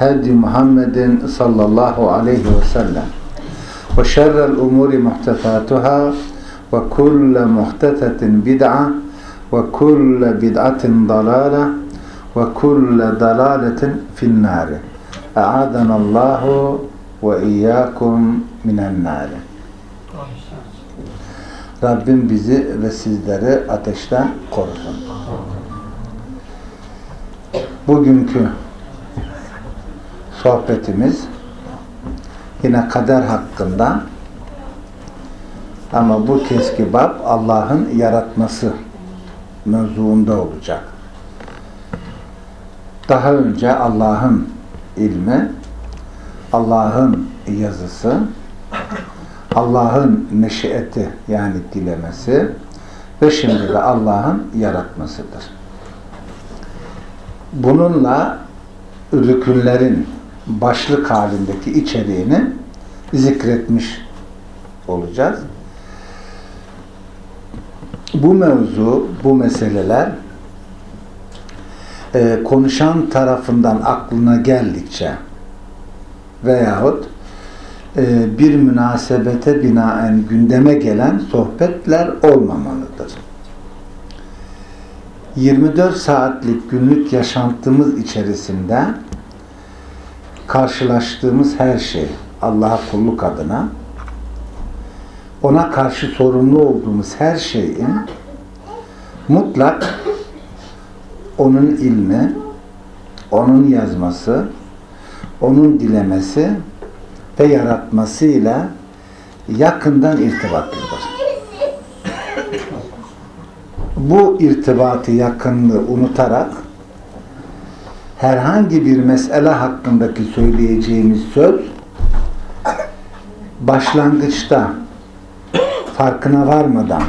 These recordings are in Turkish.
هدي محمد صلى الله عليه وسلم وشر الأمور محدثاتها وكل محدثة بدعة وكل بدعة ضلالة وكل ضلالة في النار أعاذنا الله وإياكم من النار Rabbim bizi ve sizleri ateşten korusun. Bugünkü sohbetimiz yine kader hakkında ama bu keski bab Allah'ın yaratması mevzuunda olacak. Daha önce Allah'ın ilmi, Allah'ın yazısı, Allah'ın meşiyeti yani dilemesi ve şimdi de Allah'ın yaratmasıdır. Bununla rükünlerin başlık halindeki içeriğini zikretmiş olacağız. Bu mevzu, bu meseleler e, konuşan tarafından aklına geldikçe veyahut e, bir münasebete binaen gündeme gelen sohbetler olmamalıdır. 24 saatlik günlük yaşantımız içerisinde karşılaştığımız her şey Allah'a kulluk adına ona karşı sorumlu olduğumuz her şeyin mutlak onun ilmi, onun yazması, onun dilemesi ve yaratmasıyla yakından irtibatlıdır. Bu irtibatı, yakınlığı unutarak herhangi bir mesele hakkındaki söyleyeceğimiz söz başlangıçta farkına varmadan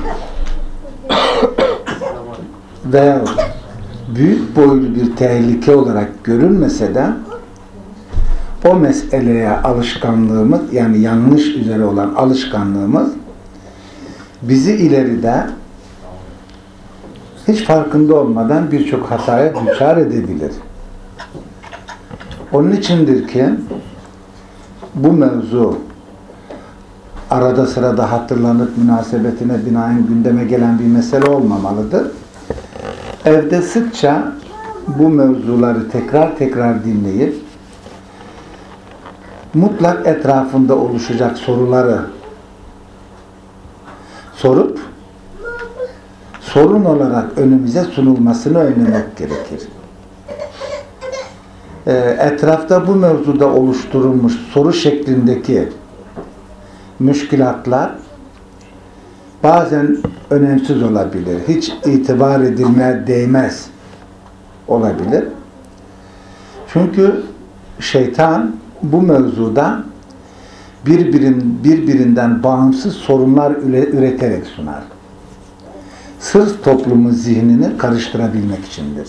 veya büyük boylu bir tehlike olarak görünmese de o meseleye alışkanlığımız yani yanlış üzere olan alışkanlığımız bizi ileride hiç farkında olmadan birçok hataya düçar edebilir. Onun içindir ki bu mevzu arada sırada hatırlanıp münasebetine binaen gündeme gelen bir mesele olmamalıdır. Evde sıkça bu mevzuları tekrar tekrar dinleyip mutlak etrafında oluşacak soruları sorup sorun olarak önümüze sunulmasını önlemek gerekir. Ee, etrafta bu mevzuda oluşturulmuş soru şeklindeki müşkilatlar bazen önemsiz olabilir. Hiç itibar edilmeye değmez olabilir. Çünkü şeytan bu mevzuda birbirin, birbirinden bağımsız sorunlar üreterek sunar. Sırf toplumun zihnini karıştırabilmek içindir.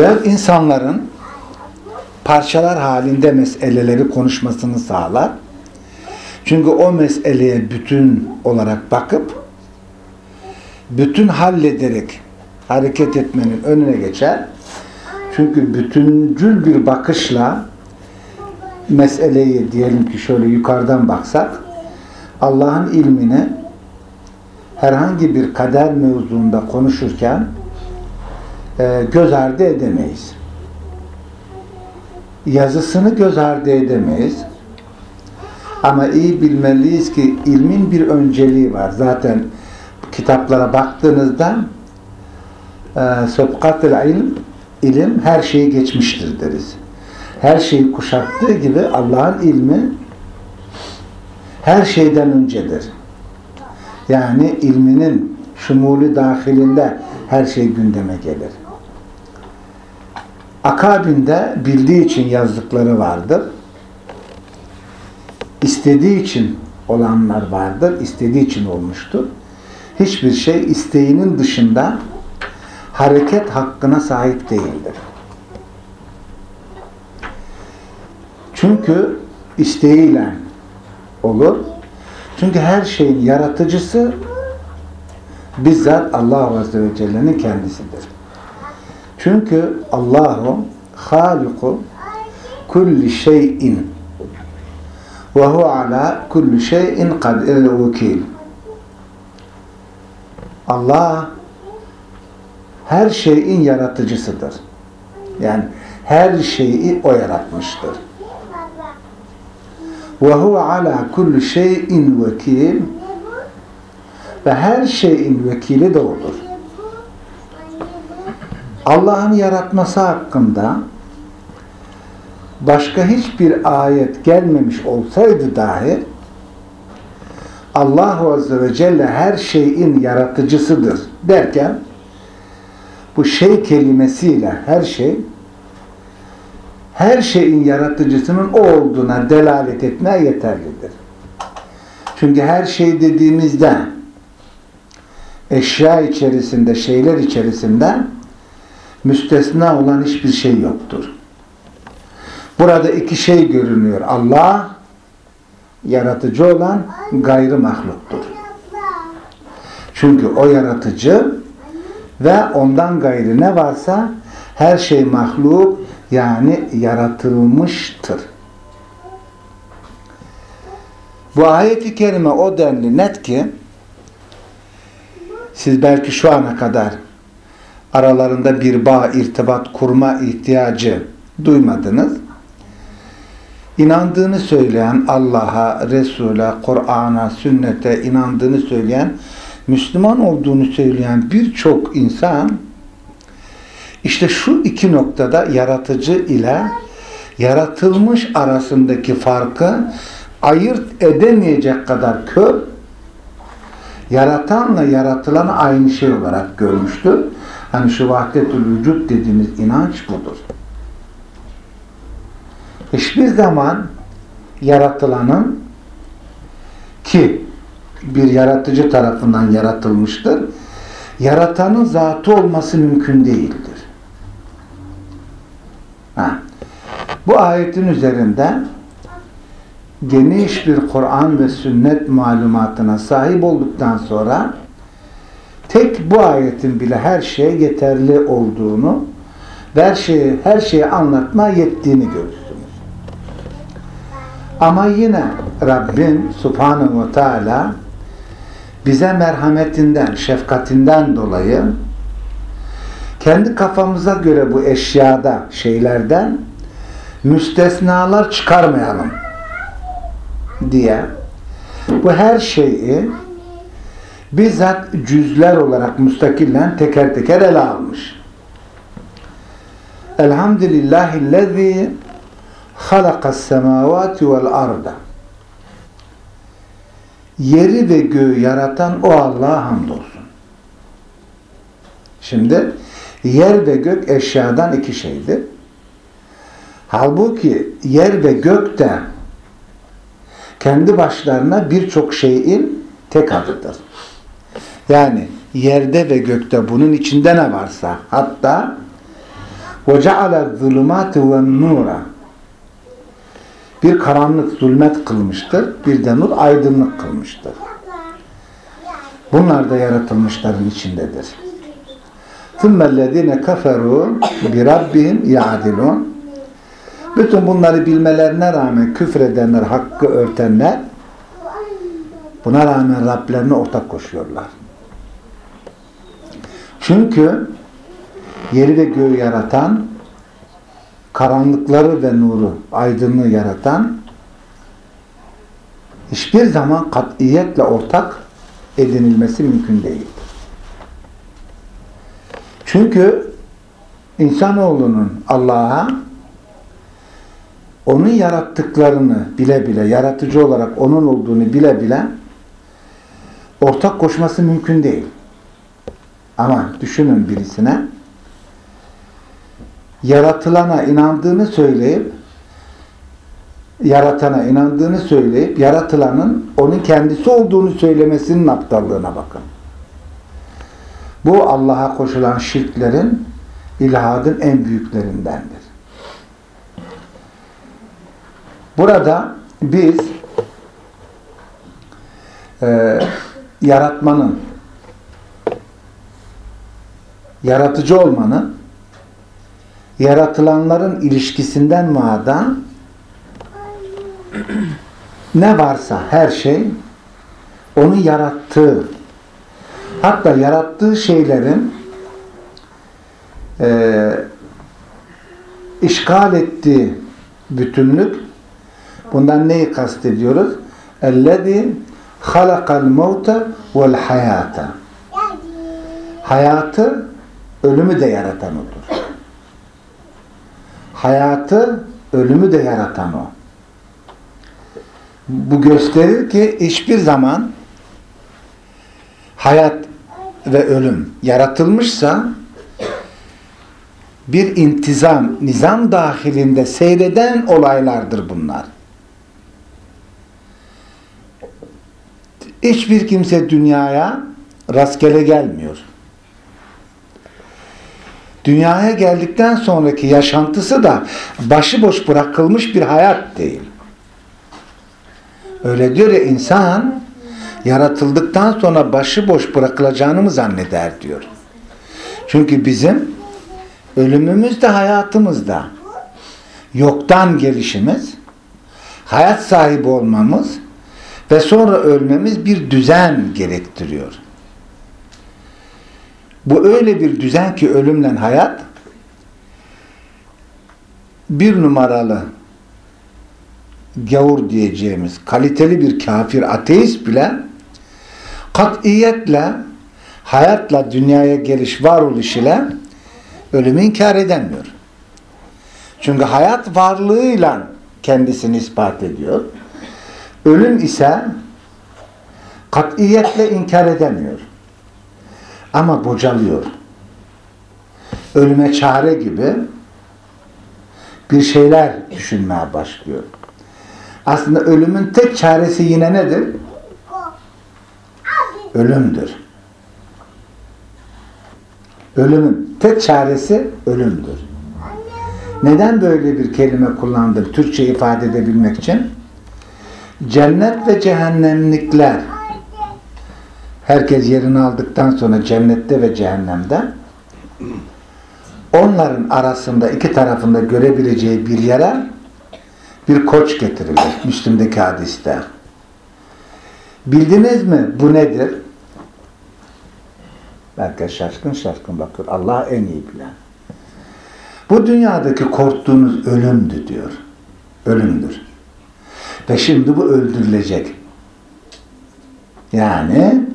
Ve insanların parçalar halinde meseleleri konuşmasını sağlar. Çünkü o meseleye bütün olarak bakıp bütün hallederek hareket etmenin önüne geçer. Çünkü bütüncül bir bakışla meseleyi diyelim ki şöyle yukarıdan baksak Allah'ın ilmini herhangi bir kader mevzuunda konuşurken e, göz ardı edemeyiz. Yazısını göz ardı edemeyiz. Ama iyi bilmeliyiz ki ilmin bir önceliği var. Zaten kitaplara baktığınızda e, ilim ilim her şeyi geçmiştir deriz. Her şeyi kuşattığı gibi Allah'ın ilmi her şeyden öncedir. Yani ilminin şumuli dahilinde her şey gündeme gelir. Akabinde bildiği için yazdıkları vardır. İstediği için olanlar vardır. İstediği için olmuştur. Hiçbir şey isteğinin dışında hareket hakkına sahip değildir. Çünkü isteğiyle olur. Çünkü her şeyin yaratıcısı bizzat Allah Azze ve Celle'nin kendisidir. Çünkü Allahu haliku kulli şeyin ve hu ala kulli şeyin vekil. Allah her şeyin yaratıcısıdır. Yani her şeyi o yaratmıştır. Ve huve ala kulli şeyin vekil ve her şeyin vekili de odur. Allah'ın yaratması hakkında başka hiçbir ayet gelmemiş olsaydı dahi Allahu Azze ve Celle her şeyin yaratıcısıdır derken bu şey kelimesiyle her şey her şeyin yaratıcısının o olduğuna delalet etmeye yeterlidir. Çünkü her şey dediğimizde eşya içerisinde, şeyler içerisinde müstesna olan hiçbir şey yoktur. Burada iki şey görünüyor. Allah yaratıcı olan gayrı mahluktur. Çünkü o yaratıcı ve ondan gayrı ne varsa her şey mahluk yani yaratılmıştır. Bu ayeti kerime o denli net ki siz belki şu ana kadar aralarında bir bağ, irtibat kurma ihtiyacı duymadınız. İnandığını söyleyen Allah'a, Resul'e, Kur'an'a, sünnete inandığını söyleyen, Müslüman olduğunu söyleyen birçok insan işte şu iki noktada yaratıcı ile yaratılmış arasındaki farkı ayırt edemeyecek kadar kör yaratanla yaratılanı aynı şey olarak görmüştür. Hani şu vahdetül vücut dediğimiz inanç budur. Hiçbir zaman yaratılanın ki bir yaratıcı tarafından yaratılmıştır. Yaratanın zatı olması mümkün değildir. Ha. Bu ayetin üzerinde geniş bir Kur'an ve sünnet malumatına sahip olduktan sonra tek bu ayetin bile her şeye yeterli olduğunu ve her şeyi, her şeyi anlatma yettiğini görürsünüz. Ama yine Rabbim Subhanahu ve Teala bize merhametinden, şefkatinden dolayı kendi kafamıza göre bu eşyada, şeylerden müstesnalar çıkarmayalım diye bu her şeyi bizzat cüzler olarak müstakillen teker teker ele almış. Elhamdülillahillezî halakas semâvâti vel arda Yeri ve göğü yaratan o Allah'a hamdolsun. Şimdi yer ve gök eşyadan iki şeydir. Halbuki yer ve gök de kendi başlarına birçok şeyin tek adıdır. Yani yerde ve gökte bunun içinde ne varsa hatta وَجَعَلَ الظُّلُمَاتِ وَالنُّورَ Bir karanlık zulmet kılmıştır, bir de nur aydınlık kılmıştır. Bunlar da yaratılmışların içindedir. ثُمَّ الَّذ۪ينَ كَفَرُوا بِرَبِّهِمْ يَعْدِلُونَ Bütün bunları bilmelerine rağmen küfredenler, hakkı örtenler buna rağmen Rablerine ortak koşuyorlar. Çünkü yeri ve göğü yaratan, karanlıkları ve nuru, aydınlığı yaratan hiçbir zaman katiyetle ortak edinilmesi mümkün değil. Çünkü insanoğlunun Allah'a onun yarattıklarını bile bile, yaratıcı olarak onun olduğunu bile bile ortak koşması mümkün değil. Ama düşünün birisine yaratılana inandığını söyleyip yaratana inandığını söyleyip yaratılanın onun kendisi olduğunu söylemesinin aptallığına bakın. Bu Allah'a koşulan şirklerin ilhadın en büyüklerindendir. Burada biz e, yaratmanın yaratıcı olmanın yaratılanların ilişkisinden maadan ne varsa her şey onu yarattığı hatta yarattığı şeylerin e, işgal ettiği bütünlük bundan neyi kastediyoruz? اَلَّذ۪ي خَلَقَ الْمَوْتَ وَالْحَيَاةَ Hayatı, ölümü de yaratan odur. Hayatı, ölümü de yaratan o. Bu gösterir ki hiçbir zaman hayat ve ölüm yaratılmışsa bir intizam, nizam dahilinde seyreden olaylardır bunlar. Hiçbir kimse dünyaya rastgele gelmiyor. Dünyaya geldikten sonraki yaşantısı da başıboş bırakılmış bir hayat değil. Öyle diyor ya insan yaratıldıktan sonra başıboş bırakılacağını mı zanneder diyor. Çünkü bizim ölümümüz de hayatımız da yoktan gelişimiz, hayat sahibi olmamız ve sonra ölmemiz bir düzen gerektiriyor. Bu öyle bir düzen ki ölümle hayat bir numaralı gavur diyeceğimiz kaliteli bir kafir ateist bile katiyetle hayatla dünyaya geliş varoluş ile ölümü inkar edemiyor. Çünkü hayat varlığıyla kendisini ispat ediyor. Ölüm ise katiyetle inkar edemiyor. Ama bocalıyor. Ölüme çare gibi bir şeyler düşünmeye başlıyor. Aslında ölümün tek çaresi yine nedir? Ölümdür. Ölümün tek çaresi ölümdür. Neden böyle bir kelime kullandım Türkçe ifade edebilmek için? Cennet ve cehennemlikler herkes yerini aldıktan sonra cennette ve cehennemde onların arasında iki tarafında görebileceği bir yere bir koç getirilir Müslüm'deki hadiste. Bildiniz mi bu nedir? Herkes şaşkın şaşkın bakıyor. Allah en iyi bilen. Bu dünyadaki korktuğunuz ölümdü diyor. Ölümdür. Ve şimdi bu öldürülecek. Yani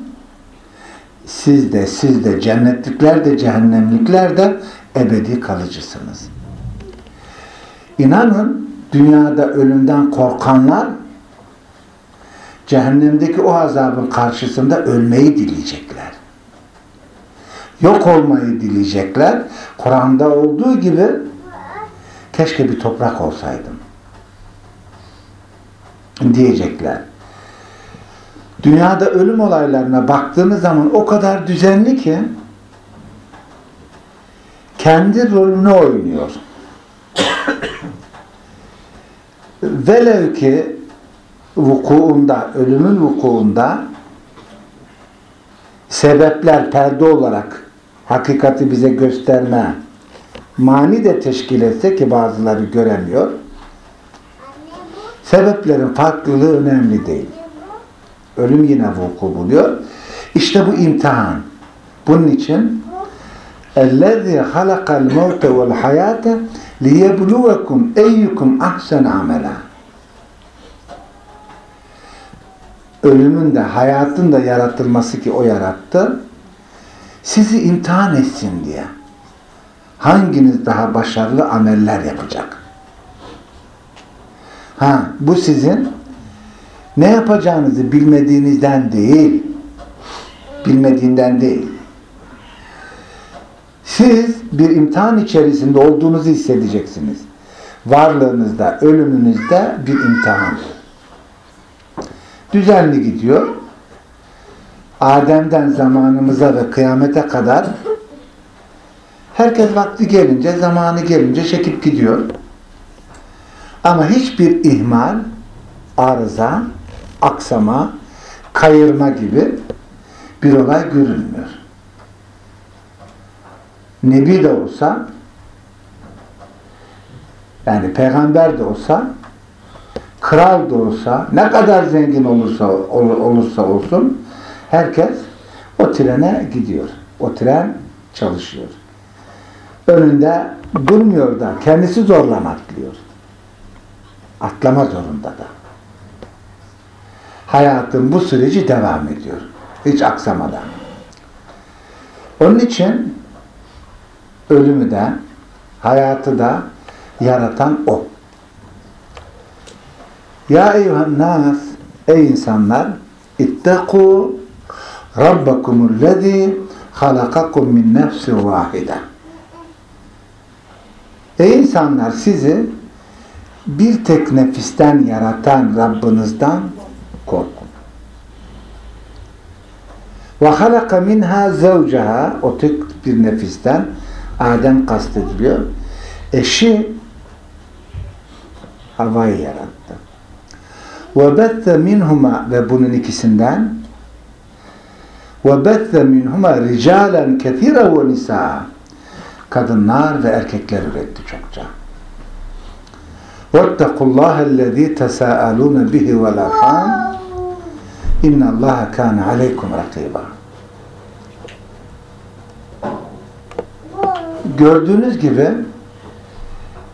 siz de siz de cennetlikler de cehennemlikler de ebedi kalıcısınız. İnanın dünyada ölümden korkanlar cehennemdeki o azabın karşısında ölmeyi dileyecekler. Yok olmayı dileyecekler. Kur'an'da olduğu gibi keşke bir toprak olsaydım diyecekler. Dünyada ölüm olaylarına baktığınız zaman o kadar düzenli ki kendi rolünü oynuyor. velev ki vukuunda, ölümün vukuunda sebepler perde olarak hakikati bize gösterme mani de teşkil etse ki bazıları göremiyor. Sebeplerin farklılığı önemli değil. Ölüm yine vuku buluyor. İşte bu imtihan. Bunun için اَلَّذِي خَلَقَ الْمَوْتَ وَالْحَيَاةَ لِيَبْلُوَكُمْ اَيُّكُمْ اَحْسَنَ عَمَلًا Ölümün de hayatın da yaratılması ki o yarattı. Sizi imtihan etsin diye. Hanginiz daha başarılı ameller yapacak? Ha, bu sizin ne yapacağınızı bilmediğinizden değil. Bilmediğinden değil. Siz bir imtihan içerisinde olduğunuzu hissedeceksiniz. Varlığınızda, ölümünüzde bir imtihan. Düzenli gidiyor. Adem'den zamanımıza ve kıyamete kadar herkes vakti gelince, zamanı gelince çekip gidiyor. Ama hiçbir ihmal, arıza, aksama, kayırma gibi bir olay görülmüyor. Nebi de olsa yani peygamber de olsa kral da olsa ne kadar zengin olursa olursa olsun herkes o trene gidiyor. O tren çalışıyor. Önünde durmuyor da kendisi zorla atlıyor. Atlama zorunda da. Hayatın bu süreci devam ediyor. Hiç aksamadan. Onun için ölümü de hayatı da yaratan O. Ya eyyuhan nas ey insanlar ittaku rabbakumullezî halakakum min nefsi vahide. Ey insanlar sizi bir tek nefisten yaratan Rabbinizden korkun. Ve halaka minha zevceha o tek bir nefisten Adem kastediliyor. Eşi havayı yarattı. Ve bette minhuma ve bunun ikisinden ve bette minhuma ricalen kethira ve nisa kadınlar ve erkekler üretti çokça. وَاتَّقُوا اللّٰهَ الَّذ۪ي تَسَاءَلُونَ بِهِ وَالْاَرْحَامِ اِنَّ اللّٰهَ كَانَ عَلَيْكُمْ رَقِيبًا Gördüğünüz gibi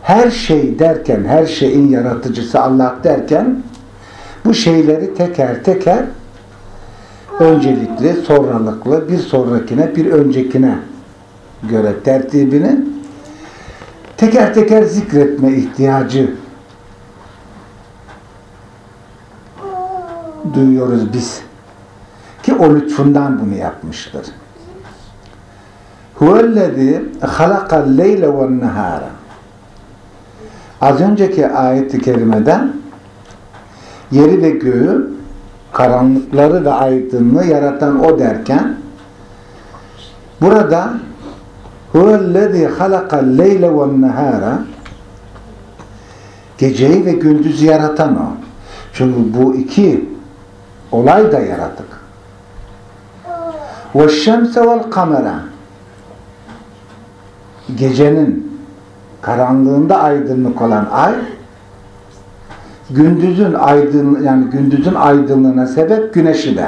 her şey derken, her şeyin yaratıcısı Allah derken bu şeyleri teker teker öncelikli, sonralıklı, bir sonrakine, bir öncekine göre tertibini teker teker zikretme ihtiyacı duyuyoruz biz. Ki o lütfundan bunu yapmıştır. Huvellezî halakal leyle ve nehâra Az önceki ayet-i kerimeden yeri ve göğü karanlıkları ve aydınlığı yaratan o derken burada huvellezî halakal leyle ve nehâra geceyi ve gündüzü yaratan o. Çünkü bu iki olay da yaratık. Ve şemse vel kamera gecenin karanlığında aydınlık olan ay gündüzün aydın yani gündüzün aydınlığına sebep güneşi de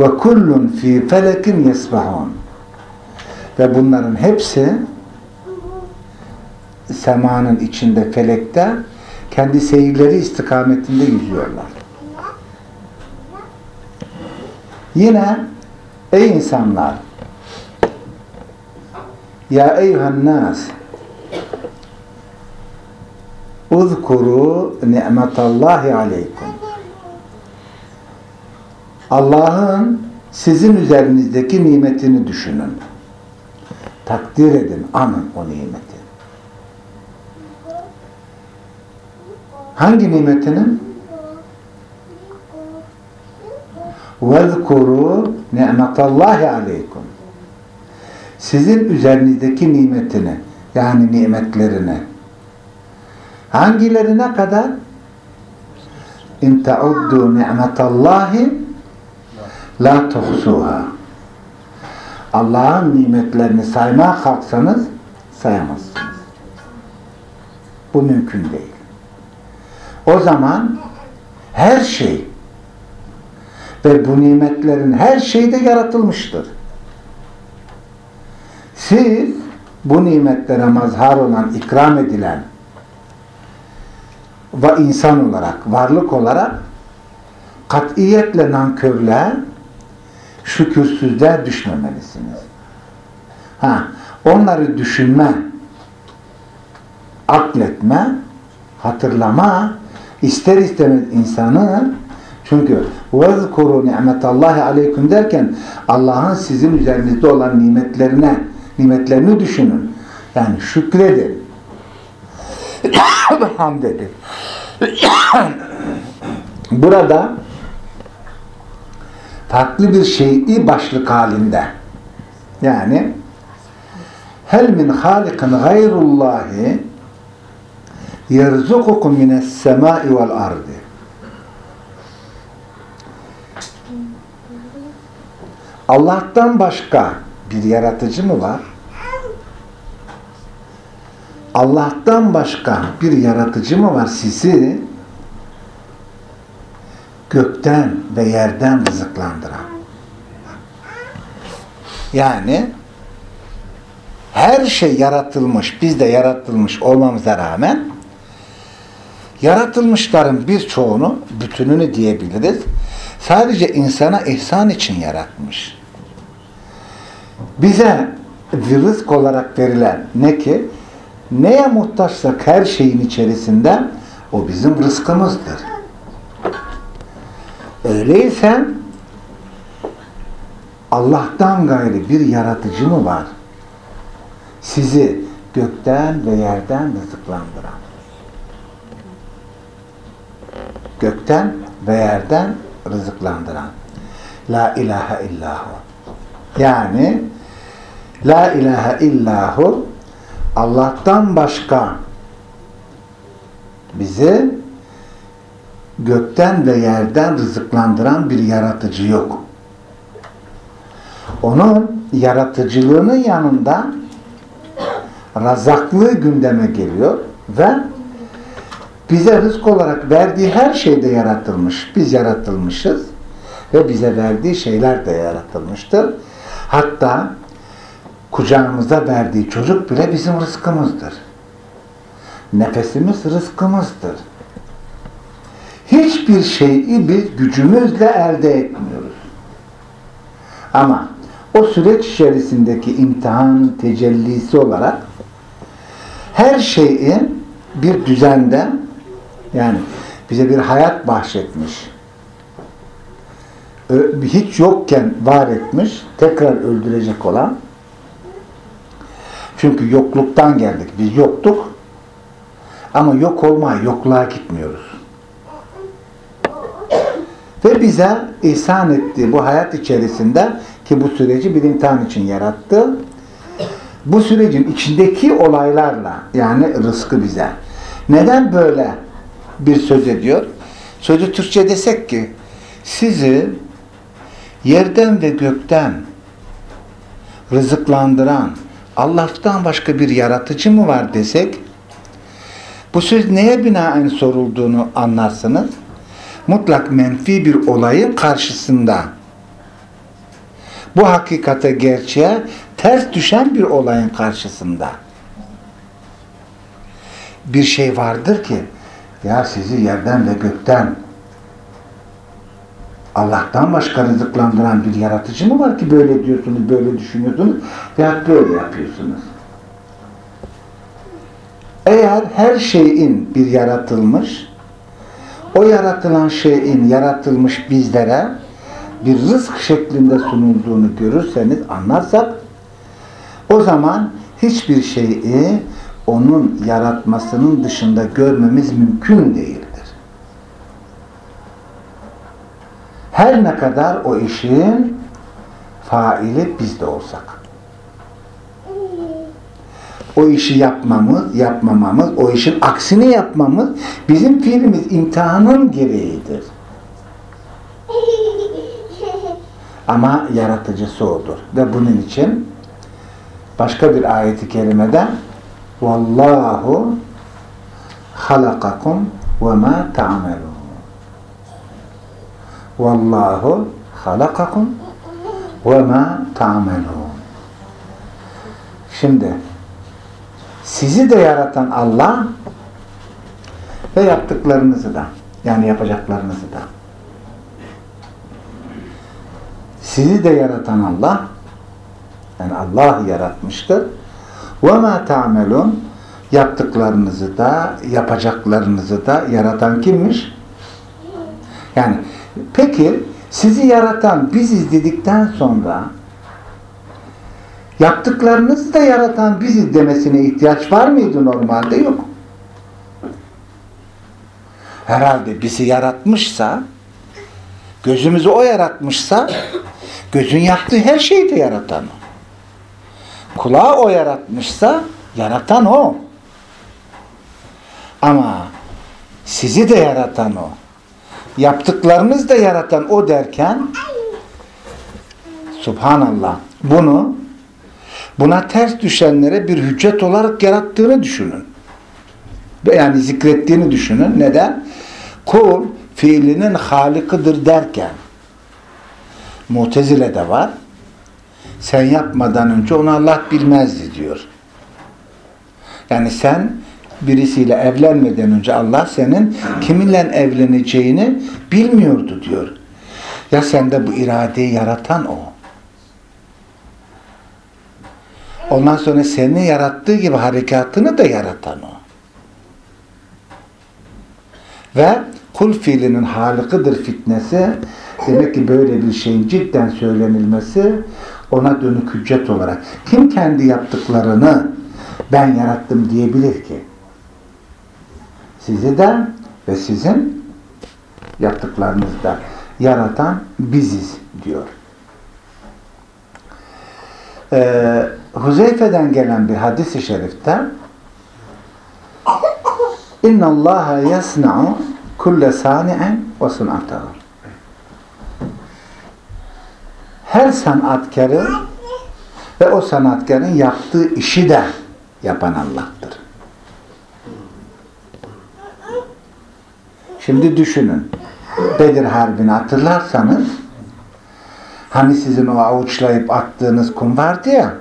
ve kullun fi felekin yesbahun ve bunların hepsi semanın içinde felekte kendi seyirleri istikametinde yüzüyorlar. Yine ey insanlar ya eyyühen nas uzkuru ni'metallahi aleykum Allah'ın sizin üzerinizdeki nimetini düşünün. Takdir edin, anın o nimeti. Hangi nimetinin? وَذْكُرُوا نِعْمَةَ اللّٰهِ عَلَيْكُمْ Sizin üzerinizdeki nimetini, yani nimetlerini Hangilerine kadar? İn teuddu ni'metallahi la tuhsuha. Allah'ın nimetlerini saymaya kalksanız sayamazsınız. Bu mümkün değil. O zaman her şey ve bu nimetlerin her şeyi de yaratılmıştır. Siz bu nimetlere mazhar olan, ikram edilen ve insan olarak, varlık olarak katiyetle nankörlüğe, şükürsüzlüğe düşmemelisiniz. Ha, onları düşünme, akletme, hatırlama, ister istemez insanı çünkü وَذْكُرُوا نِعْمَةَ اللّٰهِ عَلَيْكُمْ derken Allah'ın sizin üzerinizde olan nimetlerine nimetlerini düşünün. Yani şükredin. Hamd edin. Burada farklı bir şeyi başlık halinde yani hel min halikin gayrullahi yerzukukum mines semai vel ardi Allah'tan başka bir yaratıcı mı var? Allah'tan başka bir yaratıcı mı var sizi gökten ve yerden rızıklandıran? Yani her şey yaratılmış, biz de yaratılmış olmamıza rağmen yaratılmışların birçoğunu, bütününü diyebiliriz. Sadece insana ihsan için yaratmış. Bize rızık olarak verilen ne ki? Neye muhtaçsak her şeyin içerisinde o bizim rızkımızdır. Öyleyse Allah'tan gayri bir yaratıcı mı var? Sizi gökten ve yerden rızıklandıran. Gökten ve yerden rızıklandıran. La ilahe illahu. Yani La ilahe illahu Allah'tan başka bizi gökten ve yerden rızıklandıran bir yaratıcı yok. Onun yaratıcılığının yanında razaklığı gündeme geliyor ve bize rızk olarak verdiği her şeyde yaratılmış. Biz yaratılmışız ve bize verdiği şeyler de yaratılmıştır. Hatta kucağımıza verdiği çocuk bile bizim rızkımızdır. Nefesimiz rızkımızdır. Hiçbir şeyi biz gücümüzle elde etmiyoruz. Ama o süreç içerisindeki imtihan tecellisi olarak her şeyin bir düzende yani bize bir hayat bahşetmiş. Hiç yokken var etmiş, tekrar öldürecek olan çünkü yokluktan geldik. Biz yoktuk. Ama yok olmaya, yokluğa gitmiyoruz. Ve bize ihsan ettiği bu hayat içerisinde ki bu süreci bir imtihan için yarattı. Bu sürecin içindeki olaylarla yani rızkı bize. Neden böyle bir söz ediyor? Sözü Türkçe desek ki sizi yerden ve gökten rızıklandıran Allah'tan başka bir yaratıcı mı var desek bu söz neye binaen sorulduğunu anlarsınız. Mutlak menfi bir olayın karşısında bu hakikate gerçeğe ters düşen bir olayın karşısında bir şey vardır ki ya sizi yerden ve gökten Allah'tan başka rızıklandıran bir yaratıcı mı var ki böyle diyorsunuz, böyle düşünüyorsunuz veya böyle yapıyorsunuz? Eğer her şeyin bir yaratılmış, o yaratılan şeyin yaratılmış bizlere bir rızk şeklinde sunulduğunu görürseniz, anlarsak, o zaman hiçbir şeyi onun yaratmasının dışında görmemiz mümkün değildir. Her ne kadar o işin faili biz de olsak. o işi yapmamız, yapmamamız, o işin aksini yapmamız bizim fiilimiz imtihanın gereğidir. Ama yaratıcısı odur. Ve bunun için başka bir ayeti kerimede Vallahu halakakum ve ma ta'melun. Vallahu halakakum ve ma ta'melun. Şimdi sizi de yaratan Allah ve yaptıklarınızı da yani yapacaklarınızı da sizi de yaratan Allah yani Allah yaratmıştır. Ma ta'melun yaptıklarınızı da yapacaklarınızı da yaratan kimmiş? Yani peki sizi yaratan biziz dedikten sonra yaptıklarınızı da yaratan biziz demesine ihtiyaç var mıydı normalde? Yok. Herhalde bizi yaratmışsa gözümüzü o yaratmışsa gözün yaptığı her şeyi de yaratan o. Kulağı o yaratmışsa yaratan o. Ama sizi de yaratan o. Yaptıklarınız da yaratan o derken Subhanallah bunu buna ters düşenlere bir hüccet olarak yarattığını düşünün. Yani zikrettiğini düşünün. Neden? Kul fiilinin halikıdır derken Mutezile de var. Sen yapmadan önce onu Allah bilmezdi diyor. Yani sen birisiyle evlenmeden önce Allah senin kiminle evleneceğini bilmiyordu diyor. Ya sende bu iradeyi yaratan o. Ondan sonra seni yarattığı gibi harekatını da yaratan o. Ve kul fiilinin halıkıdır fitnesi demek ki böyle bir şeyin cidden söylenilmesi ona dönük hüccet olarak kim kendi yaptıklarını ben yarattım diyebilir ki? Sizi de ve sizin yaptıklarınızı da yaratan biziz diyor. Ee, Huzeyfe'den gelen bir hadis-i şerifte İnna Allaha yasna'u kulle sani'en ve sun'atahu her sanatkarı ve o sanatkarın yaptığı işi de yapan Allah'tır. Şimdi düşünün. Bedir Harbi'ni hatırlarsanız hani sizin o avuçlayıp attığınız kum vardı ya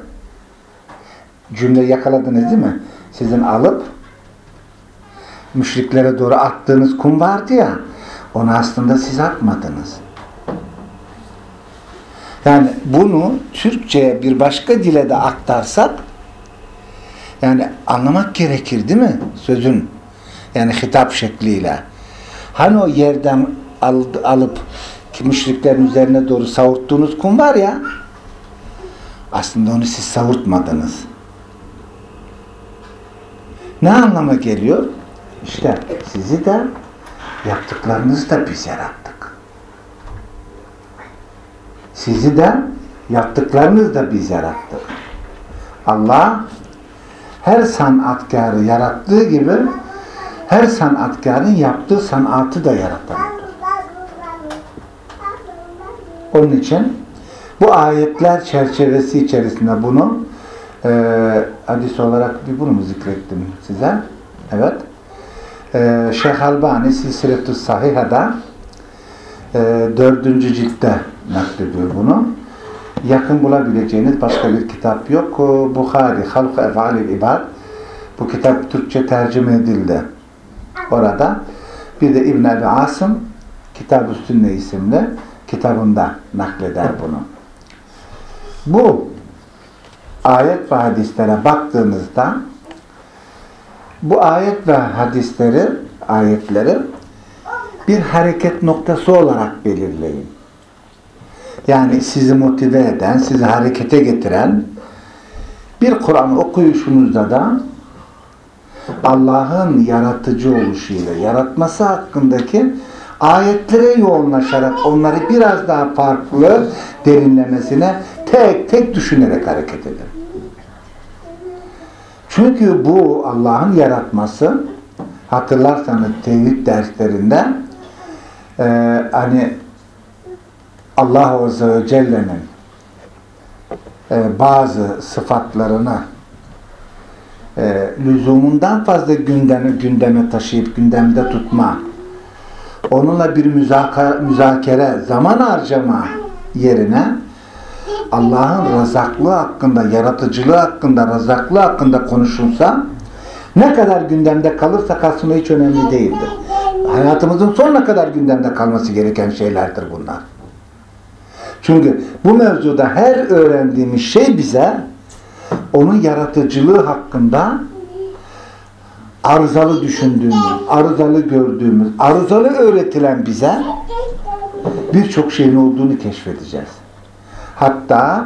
cümle yakaladınız değil mi? Sizin alıp müşriklere doğru attığınız kum vardı ya onu aslında siz atmadınız. Yani bunu Türkçe'ye bir başka dile de aktarsak yani anlamak gerekir değil mi? Sözün yani hitap şekliyle. Hani o yerden al, alıp müşriklerin üzerine doğru savurttuğunuz kum var ya aslında onu siz savurtmadınız. Ne anlama geliyor? İşte sizi de yaptıklarınızı da biz yarattık. Sizi de yaptıklarınızı da biz yarattık. Allah her sanatkarı yarattığı gibi her sanatkarın yaptığı sanatı da yaratandır. Onun için bu ayetler çerçevesi içerisinde bunu e, hadis olarak bir bunu mu zikrettim size? Evet. E, Şeyh Albani Silsiletü Sahiha'da e, dördüncü ciltte naklediyor bunu. Yakın bulabileceğiniz başka bir kitap yok. O, Bukhari, Halk-ı Efalil İbad. Bu kitap Türkçe tercüme edildi. Orada bir de İbn Ebi Asım Kitab-ı Sünne isimli kitabında nakleder bunu. Bu ayet ve hadislere baktığınızda bu ayet ve hadisleri ayetleri bir hareket noktası olarak belirleyin. Yani sizi motive eden, sizi harekete getiren bir Kur'an okuyuşunuzda da Allah'ın yaratıcı oluşuyla yaratması hakkındaki ayetlere yoğunlaşarak onları biraz daha farklı derinlemesine tek tek düşünerek hareket edin. Çünkü bu Allah'ın yaratması hatırlarsanız tevhid derslerinde e, hani Allah Azze ve Celle'nin e, bazı sıfatlarını e, lüzumundan fazla gündeme, gündeme taşıyıp gündemde tutma onunla bir müzakere, müzakere zaman harcama yerine Allah'ın razaklığı hakkında, yaratıcılığı hakkında, razaklığı hakkında konuşulsa ne kadar gündemde kalırsa kalsın hiç önemli değildir. Hayatımızın sonuna kadar gündemde kalması gereken şeylerdir bunlar. Çünkü bu mevzuda her öğrendiğimiz şey bize onun yaratıcılığı hakkında arızalı düşündüğümüz, arızalı gördüğümüz, arızalı öğretilen bize birçok şeyin olduğunu keşfedeceğiz. Hatta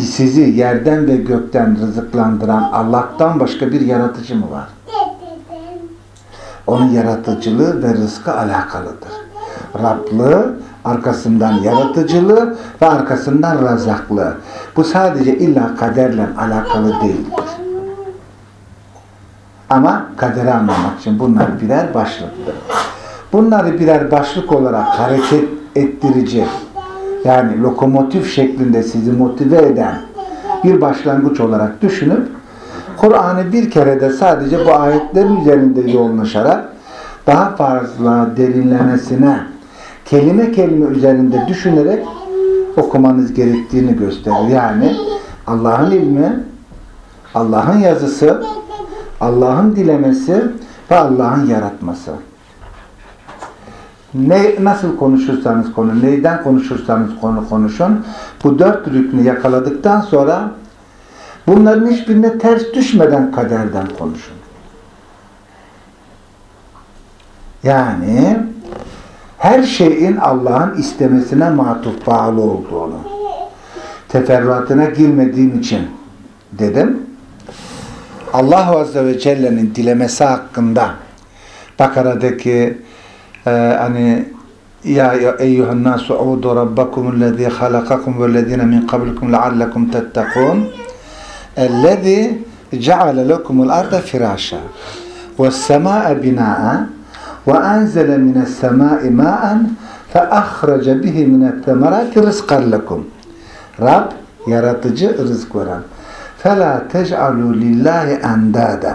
sizi yerden ve gökten rızıklandıran Allah'tan başka bir yaratıcı mı var? Onun yaratıcılığı ve rızkı alakalıdır. Rablığı, arkasından yaratıcılığı ve arkasından razaklığı. Bu sadece illa kaderle alakalı değildir. Ama kaderi anlamak için bunlar birer başlıktır. Bunları birer başlık olarak hareket ettirici, yani lokomotif şeklinde sizi motive eden bir başlangıç olarak düşünüp Kur'an'ı bir kere de sadece bu ayetlerin üzerinde yoğunlaşarak daha fazla derinlemesine kelime kelime üzerinde düşünerek okumanız gerektiğini gösterir. Yani Allah'ın ilmi, Allah'ın yazısı, Allah'ın dilemesi ve Allah'ın yaratması. Ne, nasıl konuşursanız konu, neyden konuşursanız konu konuşun. Bu dört rüknü yakaladıktan sonra bunların hiçbirine ters düşmeden kaderden konuşun. Yani her şeyin Allah'ın istemesine matuf bağlı olduğunu teferruatına girmediğim için dedim. Allah Azze ve Celle'nin dilemesi hakkında Bakara'daki e, hani ya eyyuhan nasu udu rabbakum ellezî halakakum vellezîne min kablikum leallekum tettekûn ellezî ceale lekumul arda firâşa ve's-semâe binâ'a ve enzele mine's-semâi mâ'en fe ahrece bihi mine't-temerâti rızkan lekum Rab yaratıcı rızk veren فَلَا تَجْعَلُوا لِلّٰهِ اَنْدَادًا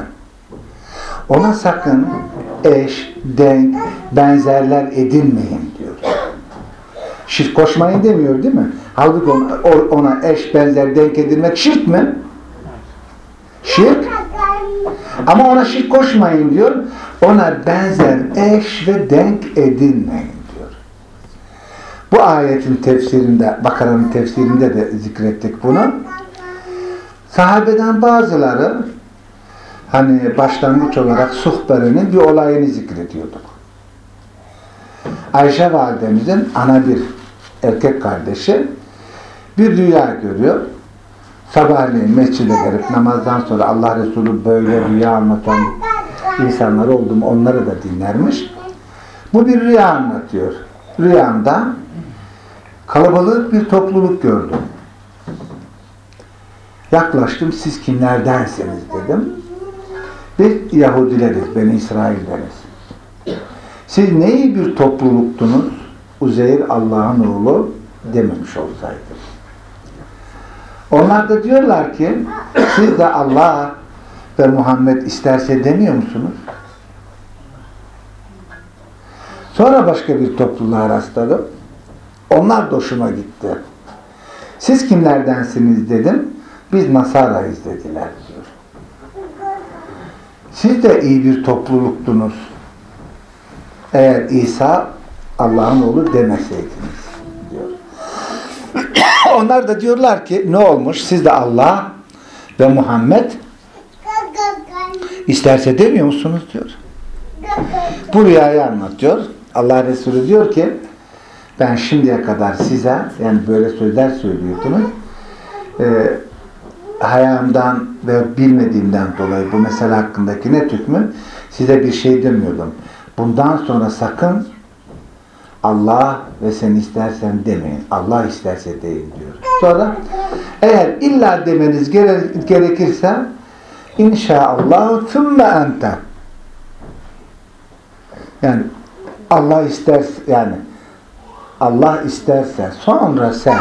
Ona sakın eş, denk, benzerler edinmeyin diyor. Şirk koşmayın demiyor değil mi? Halbuki ona, ona eş, benzer, denk edilmek şirk mi? Şirk. Ama ona şirk koşmayın diyor. Ona benzer eş ve denk edinmeyin diyor. Bu ayetin tefsirinde, Bakara'nın tefsirinde de zikrettik bunu. Sahabeden bazıları hani başlangıç olarak Suhberi'nin bir olayını zikrediyorduk. Ayşe validemizin ana bir erkek kardeşi bir rüya görüyor. Sabahleyin mescide gelip namazdan sonra Allah Resulü böyle rüya anlatan insanlar oldu mu onları da dinlermiş. Bu bir rüya anlatıyor. Rüyamda kalabalık bir topluluk gördüm. Yaklaştım, siz kimlerdensiniz dedim. Biz Yahudileriz, ben İsrail'deniz. Siz neyi bir topluluktunuz? Uzeyr Allah'ın oğlu dememiş olsaydım. Onlar da diyorlar ki, siz de Allah ve Muhammed isterse demiyor musunuz? Sonra başka bir topluluğa rastladım. Onlar da hoşuma gitti. Siz kimlerdensiniz dedim. Biz Nasara'yız dediler diyor. Siz de iyi bir topluluktunuz. Eğer İsa Allah'ın oğlu demeseydiniz diyor. Onlar da diyorlar ki ne olmuş? Siz de Allah ve Muhammed isterse demiyor musunuz diyor. Bu rüyayı anlatıyor. Allah Resulü diyor ki ben şimdiye kadar size yani böyle sözler söylüyordunuz. Ee, hayamdan ve bilmediğimden dolayı bu mesele hakkındaki net hükmü size bir şey demiyordum. Bundan sonra sakın Allah ve sen istersen demeyin. Allah isterse deyin diyor. Sonra eğer illa demeniz gerekirse İnşaallah thumma ente. Yani Allah isterse yani Allah isterse sonra sen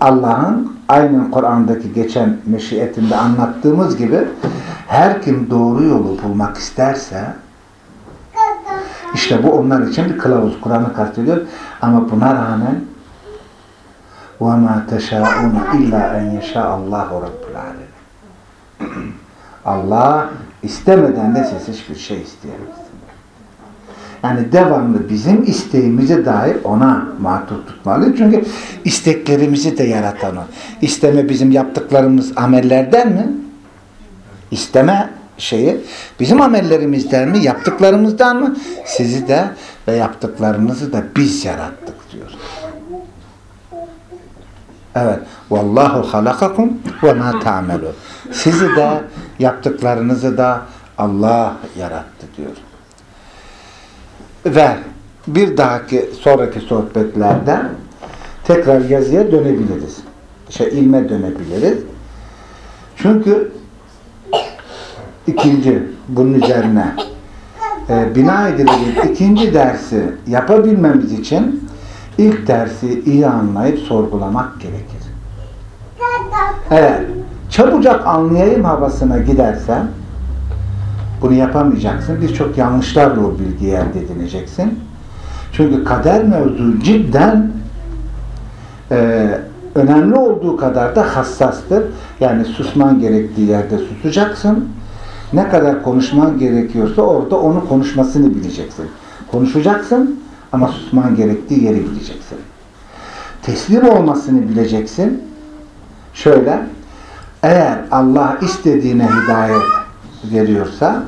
Allah'ın aynen Kur'an'daki geçen meşiyetinde anlattığımız gibi her kim doğru yolu bulmak isterse işte bu onlar için bir kılavuz. Kur'an'ı kastediyor. Ama buna rağmen وَمَا تَشَاءُونَ اِلَّا اَنْ يَشَاءَ اللّٰهُ رَبُّ الْعَالَمِينَ Allah istemeden de siz hiçbir şey isteyemezsiniz. Yani devamlı bizim isteğimizi dair ona matuf tutmalı. Çünkü isteklerimizi de yaratan o. İsteme bizim yaptıklarımız amellerden mi? İsteme şeyi bizim amellerimizden mi? Yaptıklarımızdan mı? Sizi de ve yaptıklarınızı da biz yarattık diyor. Evet. Vallahu halakakum ve ma ta'melun. Sizi de yaptıklarınızı da Allah yarattı diyor. Ve bir dahaki sonraki sohbetlerde tekrar yazıya dönebiliriz. Şey ilme dönebiliriz. Çünkü ikinci bunun üzerine e, bina edilecek ikinci dersi yapabilmemiz için ilk dersi iyi anlayıp sorgulamak gerekir. Eğer çabucak anlayayım havasına gidersen bunu yapamayacaksın. Birçok yanlışlarla o bilgiyi elde edineceksin. Çünkü kader mevzu cidden e, önemli olduğu kadar da hassastır. Yani susman gerektiği yerde susacaksın. Ne kadar konuşman gerekiyorsa orada onu konuşmasını bileceksin. Konuşacaksın ama susman gerektiği yeri bileceksin. Teslim olmasını bileceksin. Şöyle, eğer Allah istediğine hidayet veriyorsa,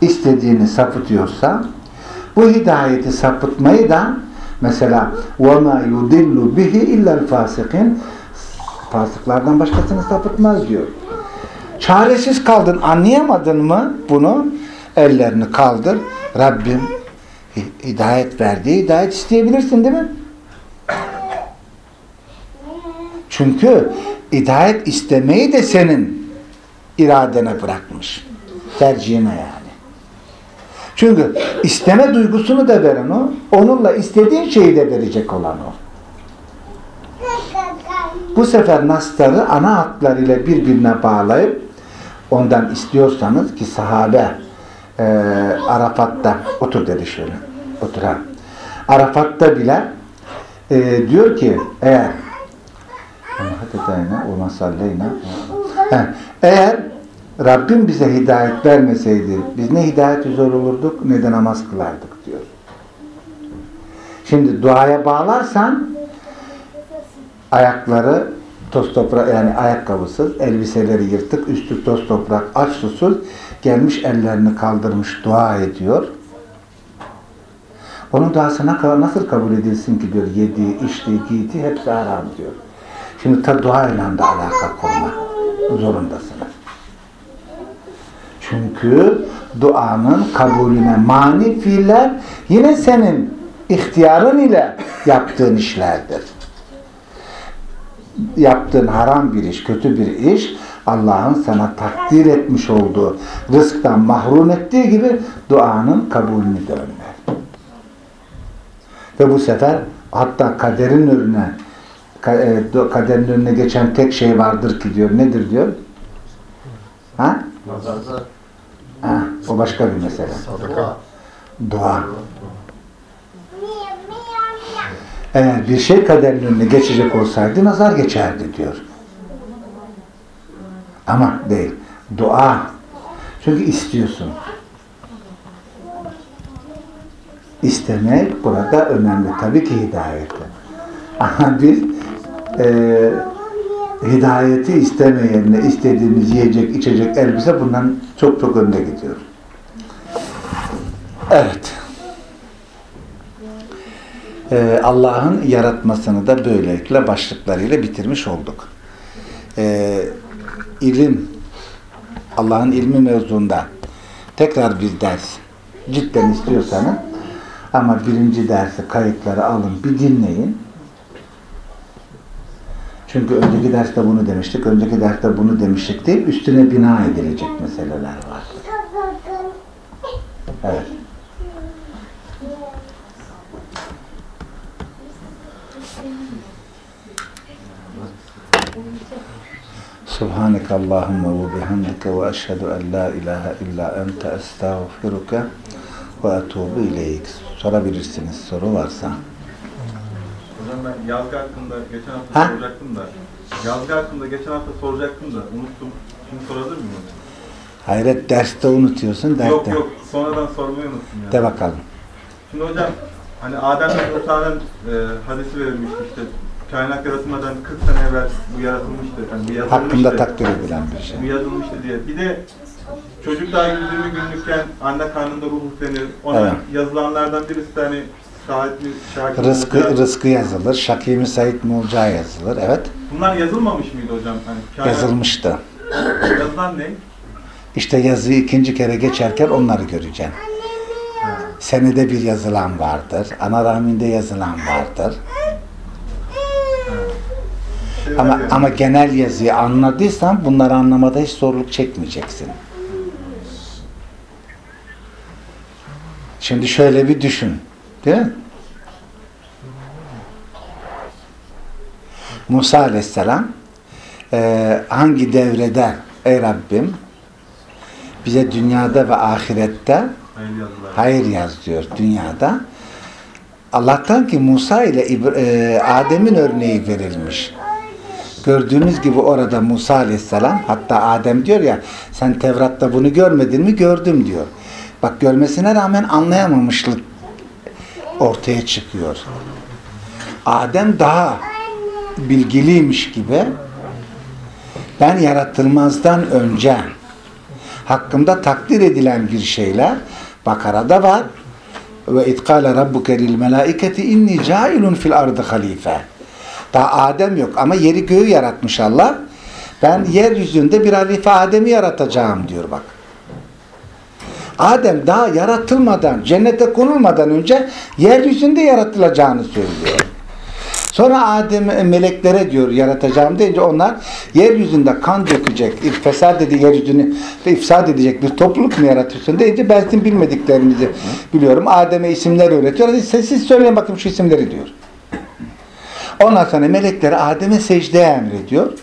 istediğini sapıtıyorsa, bu hidayeti sapıtmayı da mesela وَمَا يُدِلُّ بِهِ اِلَّا الْفَاسِقِينَ Fasıklardan başkasını sapıtmaz diyor. Çaresiz kaldın, anlayamadın mı bunu? Ellerini kaldır. Rabbim hidayet verdi. Hidayet isteyebilirsin değil mi? Çünkü hidayet istemeyi de senin iradene bırakmış. Tercihine yani. Çünkü isteme duygusunu da veren o, onunla istediğin şeyi de verecek olan o. Bu sefer nasları ana hatlarıyla birbirine bağlayıp ondan istiyorsanız ki sahabe e, Arafat'ta otur dedi şöyle otur ha. Arafat'ta bile e, diyor ki eğer eğer Rabbim bize hidayet vermeseydi biz ne hidayet üzere olurduk ne de namaz kılardık diyor. Şimdi duaya bağlarsan ayakları toz toprak yani ayakkabısız, elbiseleri yırtık, üstü toz toprak, aç susuz gelmiş ellerini kaldırmış dua ediyor. Onun duasına nasıl kabul edilsin ki diyor yediği, içtiği, giydiği hepsi haram diyor. Şimdi ta duayla da alaka kurma zorundasınız. Çünkü duanın kabulüne mani fiiller yine senin ihtiyarın ile yaptığın işlerdir. Yaptığın haram bir iş, kötü bir iş Allah'ın sana takdir etmiş olduğu rızktan mahrum ettiği gibi duanın kabulünü önler. Ve bu sefer hatta kaderin önüne kaderin önüne geçen tek şey vardır ki diyor. Nedir diyor? Ha? Ha, o başka bir mesele. Dua. Eğer bir şey kaderin önüne geçecek olsaydı nazar geçerdi diyor. Ama değil. Dua. Çünkü istiyorsun. İstemek burada önemli. Tabii ki hidayette. Ama biz e, hidayeti istemeyenle istediğimiz yiyecek, içecek, elbise bundan çok çok önde gidiyor. Evet. Ee, Allah'ın yaratmasını da böylelikle başlıklarıyla bitirmiş olduk. Ee, ilim, Allah'ın ilmi mevzunda tekrar bir ders cidden istiyorsanız ama birinci dersi kayıtları alın bir dinleyin. Çünkü önceki derste bunu demiştik, önceki derste bunu demiştik değil, üstüne bina edilecek meseleler var. Evet. Bihamdike ve eşhedü en la ilahe illa ente estağfiruke ve etubu ileyk. Sorabilirsiniz soru varsa. Hocam ben yazgı hakkında geçen hafta Ha? soracaktım da yazgı hakkında geçen hafta soracaktım da unuttum. Şimdi sorabilir miyim? Hayret derste unutuyorsun derste. Yok yok sonradan sormayı unuttum ya. De bakalım. Şimdi hocam hani Adem ve Musa'nın e, hadisi verilmişti işte kainat yaratılmadan 40 sene evvel bu yaratılmıştı. Yani bu yazılmıştı. Hakkında takdir edilen bir şey. Bu yazılmıştı diye. Bir de çocuk daha 120 günlükken anne karnında ruh üflenir. Ona Evet. yazılanlardan birisi de hani şahit mi, şahit mi Rızkı, olacağı- rızkı yazılır, Şakî mi Said mi olacağı yazılır. Evet. Bunlar yazılmamış mıydı hocam? Hani Yazılmıştı. Yazılan ne? İşte yazıyı ikinci kere geçerken onları göreceksin. Senede bir yazılan vardır. Ana rahminde yazılan vardır. Şey var Ama ya, ama genel yazıyı anladıysan bunları anlamada hiç zorluk çekmeyeceksin. Şimdi şöyle bir düşün. Değil mi? Musa Aleyhisselam eee, hangi devrede ey Rabbim bize dünyada ve ahirette hayır hayır yaz diyor dünyada. Allah'tan ki Musa ile eee, Adem'in örneği verilmiş. Gördüğünüz gibi orada Musa Aleyhisselam hatta Adem diyor ya sen Tevrat'ta bunu görmedin mi? Gördüm diyor. Bak görmesine rağmen anlayamamışlık ortaya çıkıyor. Adem daha bilgiliymiş gibi ben yaratılmazdan önce hakkımda takdir edilen bir şeyler Bakara'da var. Ve itkale rabbuke lil melaiketi inni cailun fil ardı halife. Daha Adem yok ama yeri göğü yaratmış Allah. Ben yeryüzünde bir halife Adem'i yaratacağım diyor bak Adem daha yaratılmadan cennete konulmadan önce yeryüzünde yaratılacağını söylüyor Sonra Adem e, meleklere diyor yaratacağım deyince onlar yeryüzünde kan dökecek, fesat dedi yeryüzünü ifsad edecek bir topluluk mu yaratıyorsun deyince ben sizin bilmediklerinizi biliyorum. Adem'e isimler öğretiyor. Hadi siz, siz söyleyin bakayım şu isimleri diyor. Ondan sonra melekleri Adem'e secdeye emrediyor.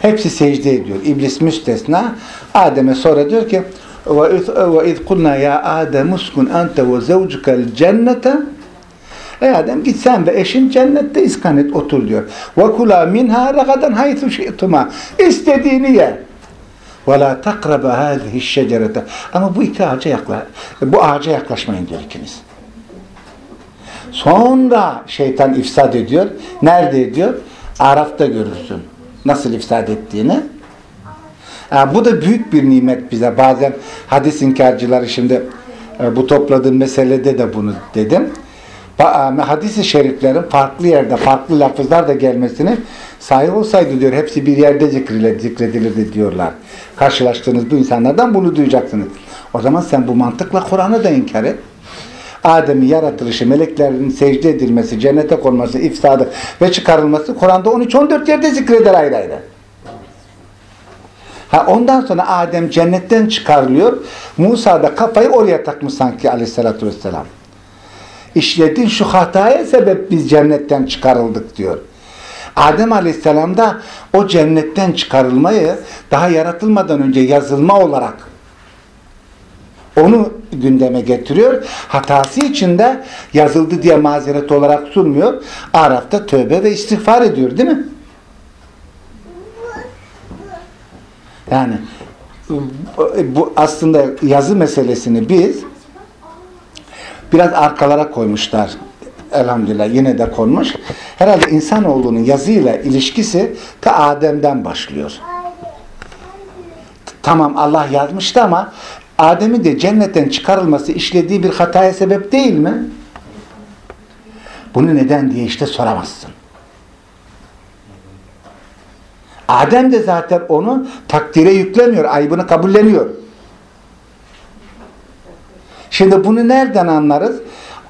Hepsi secde ediyor. İblis müstesna. Adem'e sonra diyor ki وَاِذْ قُلْنَا يَا آدَمُ اسْكُنْ أَنْتَ وَزَوْجُكَ الْجَنَّةَ Ey Adem git sen ve eşin cennette iskan et otur diyor. وَكُلَا مِنْهَا رَغَدًا حَيْثُ شِئْتُمَا İstediğini ye. وَلَا تَقْرَبَ هَذِهِ الشَّجَرَةَ Ama bu iki ağaca yakla, bu ağaca yaklaşmayın diyor ikiniz. Sonra şeytan ifsad ediyor. Nerede ediyor? Araf'ta görürsün. Nasıl ifsad ettiğini. Bu da büyük bir nimet bize. Bazen hadis inkarcıları şimdi e, bu topladığım meselede de bunu dedim. E, Hadis-i şeriflerin farklı yerde, farklı lafızlar da gelmesini sahih olsaydı diyor, hepsi bir yerde zikredilir, zikredilirdi diyorlar. Karşılaştığınız bu insanlardan bunu duyacaksınız. O zaman sen bu mantıkla Kur'an'ı da inkar et. Adem'in yaratılışı, meleklerin secde edilmesi, cennete konması, ifsadı ve çıkarılması Kur'an'da 13-14 yerde zikreder ayrı ayrı. Ondan sonra Adem cennetten çıkarılıyor. Musa da kafayı oraya takmış sanki aleyhissalatü vesselam. İşledin şu hataya sebep biz cennetten çıkarıldık diyor. Adem aleyhisselam da o cennetten çıkarılmayı daha yaratılmadan önce yazılma olarak onu gündeme getiriyor. Hatası için de yazıldı diye mazeret olarak sunmuyor. Araf'ta tövbe ve istiğfar ediyor değil mi? Yani bu aslında yazı meselesini biz biraz arkalara koymuşlar. Elhamdülillah yine de konmuş. Herhalde insanoğlunun yazıyla ilişkisi ta Adem'den başlıyor. Tamam Allah yazmıştı ama Adem'in de cennetten çıkarılması işlediği bir hataya sebep değil mi? Bunu neden diye işte soramazsın. Adem de zaten onu takdire yüklemiyor, ayıbını kabulleniyor. Şimdi bunu nereden anlarız?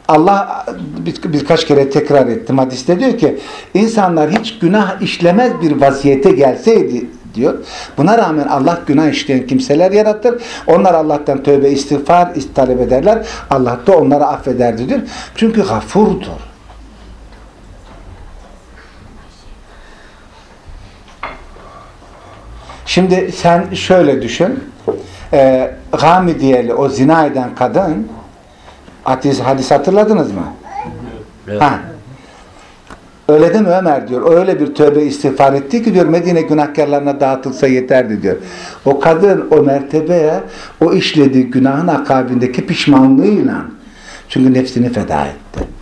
Allah bir, birkaç kere tekrar ettim hadiste diyor ki insanlar hiç günah işlemez bir vaziyete gelseydi diyor. Buna rağmen Allah günah işleyen kimseler yaratır. Onlar Allah'tan tövbe istiğfar talep ederler. Allah da onları affederdi diyor. Çünkü gafurdur. Şimdi sen şöyle düşün. Ee, Gamidiyeli o zina eden kadın hadis, hadis hatırladınız mı? Evet. Ha. Öyle değil mi Ömer diyor. Öyle bir tövbe istiğfar etti ki diyor Medine günahkarlarına dağıtılsa yeterdi diyor. O kadın o mertebeye o işlediği günahın akabindeki pişmanlığıyla çünkü nefsini feda etti.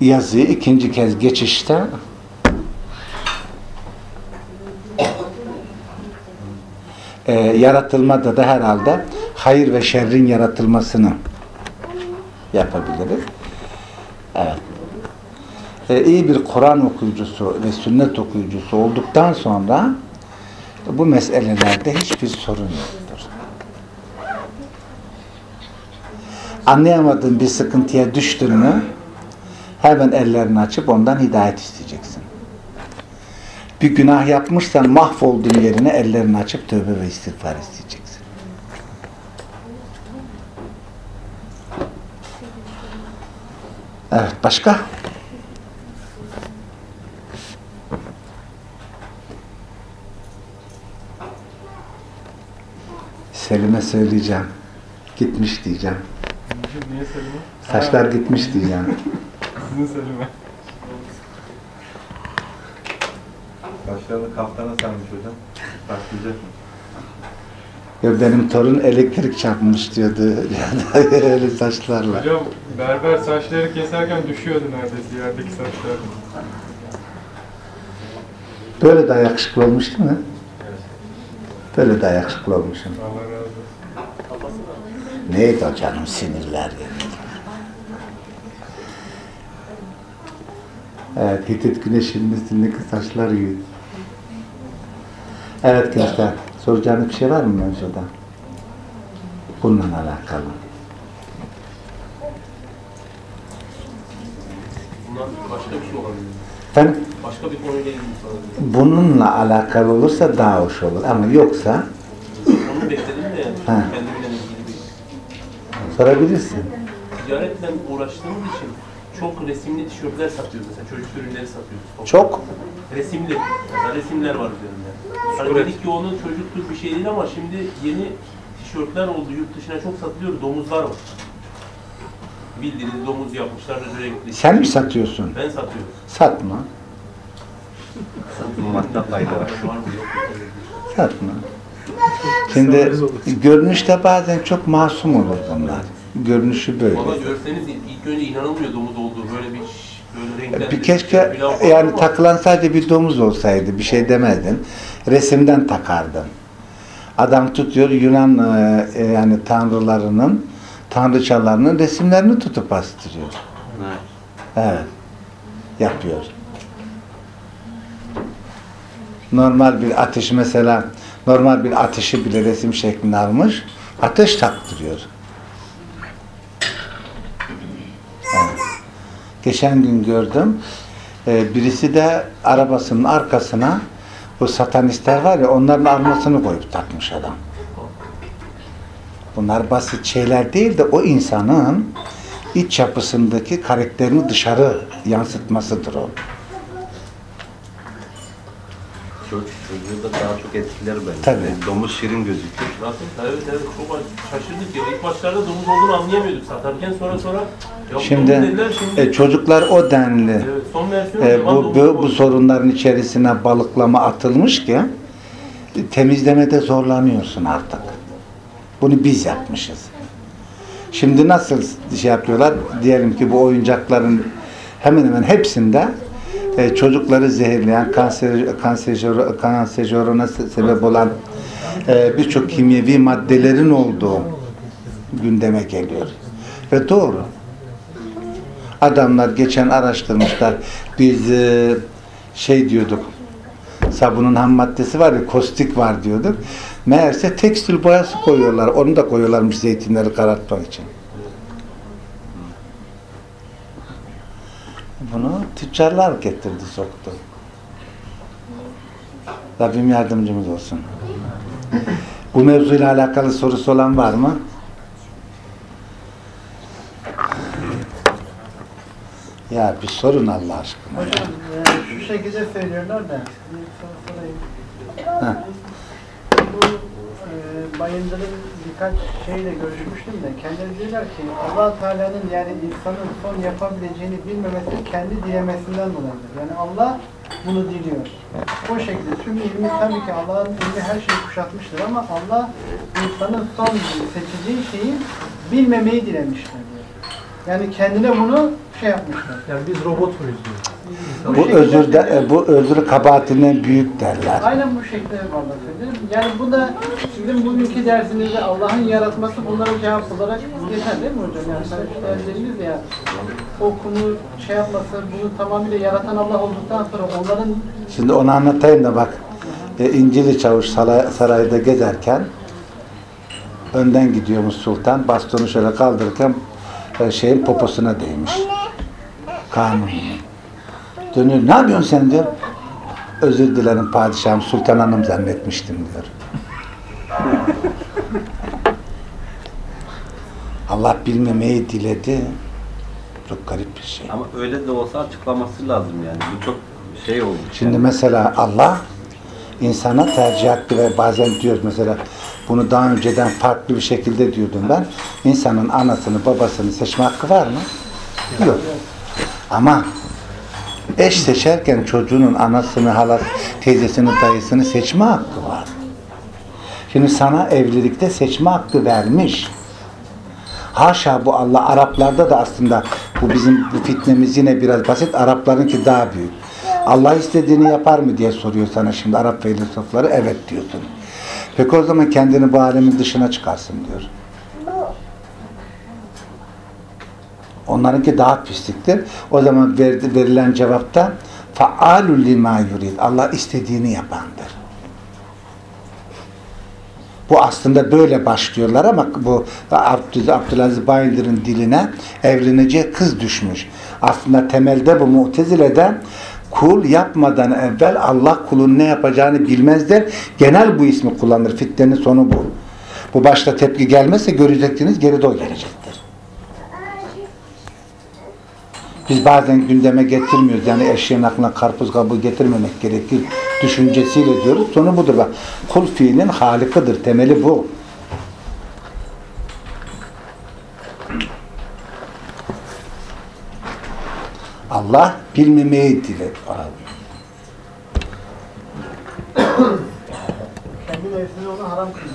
Yazıyı ikinci kez geçişte e, yaratılmada da herhalde hayır ve şerrin yaratılmasını yapabiliriz. Evet. E, iyi bir Kur'an okuyucusu ve sünnet okuyucusu olduktan sonra bu meselelerde hiçbir sorun yoktur. Anlayamadığın bir sıkıntıya düştün mü hemen ellerini açıp ondan hidayet isteyeceksin. Bir günah yapmışsan mahvolduğun yerine ellerini açıp tövbe ve istiğfar isteyeceksin. Evet, başka? Selim'e söyleyeceğim. Gitmiş diyeceğim. Saçlar gitmiş diyeceğim. Sizin Selim'e. Başlarını kaftana sarmış hocam. Başlayacak mı? Ya benim torun elektrik çarpmış diyordu. Yani öyle saçlarla. Hocam berber saçları keserken düşüyordu neredeyse yerdeki saçlar. Böyle de yakışıklı olmuş değil mi? Böyle de yakışıklı olmuşum. Allah razı olsun. Neydi o canım sinirler yani. Evet, Hitit Güneş'in üstündeki saçlar gibi. Evet gençler, soracağınız bir şey var mı mevzuda? Bununla alakalı. Bundan başka bir şey olabilir. Efendim, Başka bir konuyla ilgili bununla alakalı olursa daha hoş olur ama yoksa Onu bekledim de yani. Kendimle ilgili bir sorabilirsin. ticaretle uğraştığımız için çok resimli tişörtler satıyoruz. Mesela çocuk ürünleri satıyoruz. Çok Resimli. Mesela resimler var üzerinde. Hani dedik ki onun çocuktur bir şey değil ama şimdi yeni tişörtler oldu. Yurt dışına çok satılıyor. Domuzlar var. Bildiğiniz domuz yapmışlar da renkli. sen mi satıyorsun? Ben satıyorum. Satma. Madde kaydı var. Var mı yok mu? Satma. Şimdi görünüşte bazen çok masum olur bunlar. Görünüşü böyle. Valla görseniz ilk önce inanılmıyor domuz olduğu. Böyle bir böyle renkler. Bir keşke yani takılan sadece bir domuz olsaydı bir şey demezdin. Resimden takardın. Adam tutuyor Yunan e, e, yani tanrılarının tanrıçalarının resimlerini tutup bastırıyor. Evet. Yapıyor. Normal bir ateş mesela normal bir ateşi bile resim şeklini almış. Ateş taktırıyor. Geçen gün gördüm. Ee, birisi de arabasının arkasına bu satanistler var ya onların armasını koyup takmış adam. Bunlar basit şeyler değil de o insanın iç yapısındaki karakterini dışarı yansıtmasıdır o. Çocuk, çocuğu da daha çok etkiler bence. Tabii. Domuz şirin gözüküyor. Zaten evet evet çok şaşırdık ya. İlk başlarda domuz olduğunu anlayamıyorduk satarken sonra sonra ya Şimdi dediler şimdi. e, çocuklar o denli evet, son e, bu, bu, bu sorunların içerisine balıklama atılmış ki e, temizlemede zorlanıyorsun artık. Bunu biz yapmışız. Şimdi nasıl şey yapıyorlar? Diyelim ki bu oyuncakların hemen hemen hepsinde e, çocukları zehirleyen, kanser, kanser, kansejerona se- sebep olan e, birçok kimyevi maddelerin olduğu gündeme geliyor. Ve doğru. Adamlar geçen araştırmışlar. Biz e, şey diyorduk. Sabunun ham maddesi var ya, kostik var diyorduk. Meğerse tekstil boyası koyuyorlar. Onu da koyuyorlarmış zeytinleri karartmak için. Bunu tüccarlar getirdi soktu. Rabbim yardımcımız olsun. Bu mevzuyla alakalı sorusu olan var mı? Ya bir sorun Allah aşkına. Hocam e, şu şekilde söylüyorlar da bir soru sorayım. Ha. Bu e, Bayındır'ın birkaç şeyle görüşmüştüm de kendileri diyorlar ki allah Teala'nın yani insanın son yapabileceğini bilmemesi kendi dilemesinden dolayıdır. Yani Allah bunu diliyor. O şekilde tüm ilmi tabii ki Allah'ın ilmi her şeyi kuşatmıştır ama Allah insanın son seçeceği şeyi bilmemeyi dilemiştir. Yani kendine bunu şey yapmışlar. Yani biz robot muyuz diyor. Bu özür de, e, bu özür kabahatinden büyük derler. Aynen bu şekilde söylerim. Yani bu da sizin bugünkü dersinizde Allah'ın yaratması bunlara cevap olarak yeter değil mi hocam? Yani sen dediniz ya o konu şey yapması, bunu tamamıyla yaratan Allah olduktan sonra onların Şimdi onu anlatayım da bak. E, İncili Çavuş saray- sarayda gezerken önden gidiyormuş sultan. Bastonu şöyle kaldırırken e, şeyin poposuna değmiş. Kanun. Dönüyor. Ne yapıyorsun sen diyor. Özür dilerim padişahım sultan hanım zannetmiştim diyor. Allah bilmemeyi diledi. Çok garip bir şey. Ama öyle de olsa açıklaması lazım yani. Bu çok şey oldu. Şimdi mesela Allah insana tercih hakkı ve bazen diyoruz mesela bunu daha önceden farklı bir şekilde diyordum ben. İnsanın anasını babasını seçme hakkı var mı? Yok. Ama eş seçerken çocuğunun anasını, halası, teyzesini, dayısını seçme hakkı var. Şimdi sana evlilikte seçme hakkı vermiş. Haşa bu Allah Araplarda da aslında bu bizim bu fitnemiz yine biraz basit. Araplarınki daha büyük. Allah istediğini yapar mı diye soruyor sana şimdi Arap filozofları. Evet diyorsun. Peki o zaman kendini bu alemin dışına çıkarsın diyor. Onlarınki daha pisliktir. O zaman verdi, verilen cevapta faalul lima yurid. Allah istediğini yapandır. Bu aslında böyle başlıyorlar ama bu Abdül, Abdülaziz Bayındır'ın diline evleneceği kız düşmüş. Aslında temelde bu mutezileden kul yapmadan evvel Allah kulun ne yapacağını bilmezler. Genel bu ismi kullanır. Fitnenin sonu bu. Bu başta tepki gelmezse göreceksiniz geride o gelecektir. Biz bazen gündeme getirmiyoruz. Yani eşeğin aklına karpuz kabuğu getirmemek gerekir. Düşüncesiyle diyoruz. Sonu budur. Bak, kul fiilin halikıdır. Temeli bu. Allah bilmemeyi diledi. kendi nefsini onu haram kılıyor.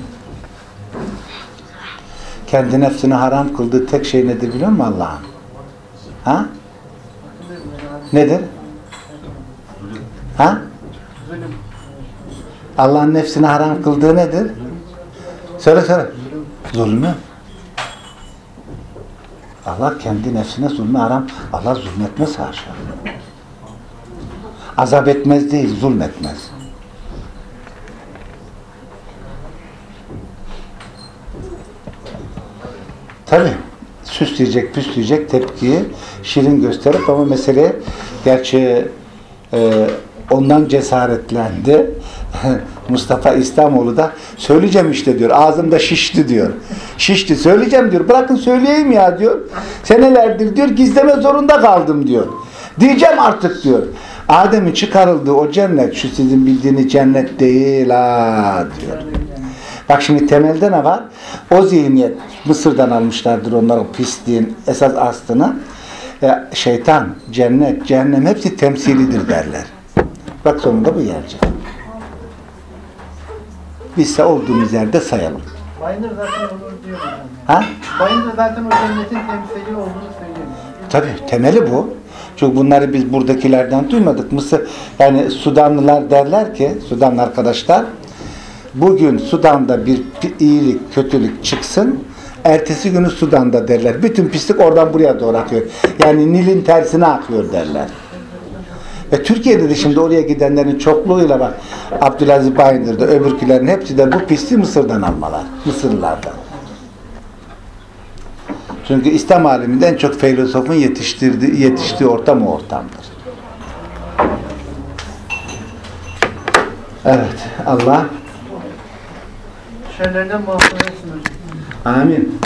Kendi nefsini haram kıldığı tek şey nedir biliyor musun Allah'ın? Ha? Nedir? Ha? Allah'ın nefsini haram kıldığı nedir? Söyle söyle. Zulmü. Allah kendi nefsine zulmü haram. Allah zulmetmez haşa. Azap etmez değil, zulmetmez. Tabi süsleyecek, püsleyecek tepkiyi şirin gösterip ama mesele gerçi e, ondan cesaretlendi. Mustafa İslamoğlu da söyleyeceğim işte diyor. Ağzımda şişti diyor. Şişti söyleyeceğim diyor. Bırakın söyleyeyim ya diyor. Senelerdir diyor gizleme zorunda kaldım diyor. Diyeceğim artık diyor. Adem'in çıkarıldığı o cennet şu sizin bildiğiniz cennet değil ha diyor. Bak şimdi temelde ne var? O zihniyet Mısır'dan almışlardır onlar o pisliğin esas aslını. E, şeytan, cennet, cehennem hepsi temsilidir derler. Bak sonunda bu gelecek. Bizse olduğumuz yerde sayalım. Bayındır zaten onu diyor. Ha? Bayındır zaten o cennetin temsili olduğunu söylüyor. Tabii temeli bu. Çünkü bunları biz buradakilerden duymadık. Mısır yani Sudanlılar derler ki Sudanlı arkadaşlar bugün Sudan'da bir iyilik, kötülük çıksın ertesi günü Sudan'da derler. Bütün pislik oradan buraya doğru akıyor. Yani Nil'in tersine akıyor derler. E Türkiye'de de şimdi oraya gidenlerin çokluğuyla bak Abdülaziz Bayındır'da öbürkülerin hepsi de bu pisliği Mısır'dan almalar. Mısırlılardan. Çünkü İslam aleminde en çok filozofun yetiştirdiği, yetiştiği ortam o ortamdır. Evet. Allah Şerlerden muhafaza etsin hocam. amin.